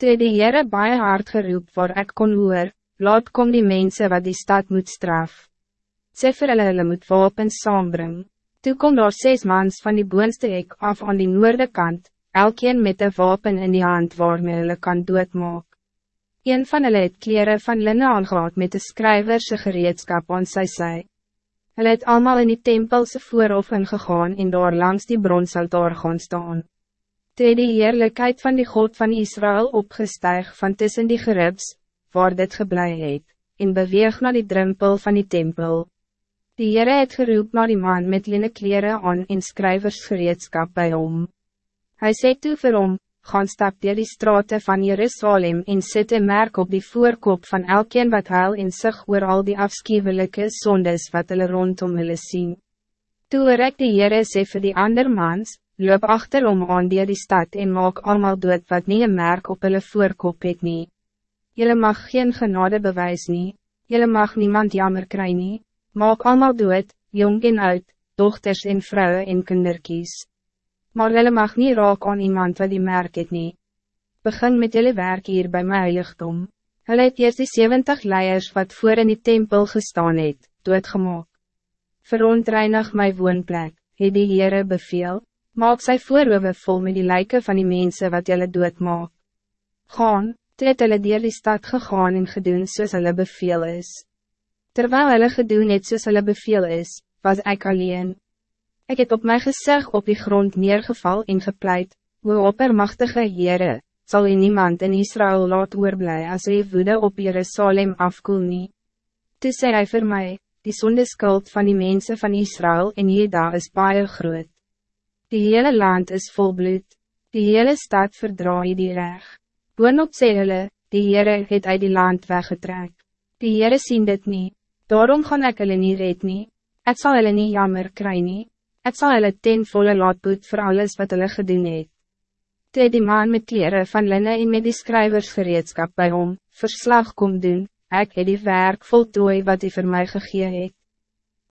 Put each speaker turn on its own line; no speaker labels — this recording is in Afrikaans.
Toe die Heere baie hard geroep waar ek kon hoor, laat kom die mensen wat die stad moet straf. Sê vir hulle hulle moet wapens saambring. Toe kom daar zes mans van die boonste hek af aan die noorde kant, elkeen met een wapen in die hand waarmee hulle kan doodmaak. Een van hulle het kleren van linne aangehad met de skryverse gereedskap aan sy sy. Hulle het allemaal in die tempelse voorhof ingegaan en daar langs die bronsaltaar gaan staan. Toe die heerlijkheid van die God van Israël opgestijg van tussen die geribs, waar dit geblei het, en beweeg naar die drempel van die tempel. Die Heere het geroep naar die man met linne kleren aan en skryversgereedskap bij hom. Hij sê toe vir hom, gaan stap dier die straten van Jerusalem en sit een merk op die voorkop van elkeen wat huil en sig oor al die afschuwelijke zondes wat hulle rondom hulle sien. Toe rek die Heere sê vir die ander mans, loop achterom aan die die stad en maak allemaal dood wat niet een merk op hulle voorkop het nie. Julle mag geen genade bewys nie, julle mag niemand jammer kry nie, maak allemaal dood, jong en oud, dochters en vrouwen en kinderkies. Maar julle mag niet raak aan iemand wat die merk het nie. Begin met julle werk hier bij my heiligdom. Hulle het eerst die 70 leiers wat voor in die tempel gestaan het, doodgemaak. Verontreinig my woonplek, het die Heere beveel, maak sy voorhoewe vol met die lijken van die mensen wat jylle doodmaak. Gaan, toe het hulle dier die stad gegaan en gedoen soos hulle beveel is. Terwijl hulle gedoen het soos hulle beveel is, was ik alleen. Ik het op mijn gezicht op die grond neergeval en gepleit, hoe oppermachtige Heere, zal u niemand in Israël laat oorblij als hy woede op Jerusalem afkoel nie. Toe sê hy vir my, die sondeskuld van die mensen van Israël en Jeda is baie groot. Die hele land is vol bloed, die hele stad verdraai die reg. Boonop sê hulle, die Heere het uit die land weggetrek. Die Heere sien dit niet. daarom gaan ek hulle nie red nie. Het zal hulle nie jammer kry nie. Het zal hulle ten volle laat boet voor alles wat hulle gedoen het. Toe die man met kleren van linne en met die skryversgereedskap bij hom, verslag kom doen, ek het die werk voltooi wat hij voor mij gegee het.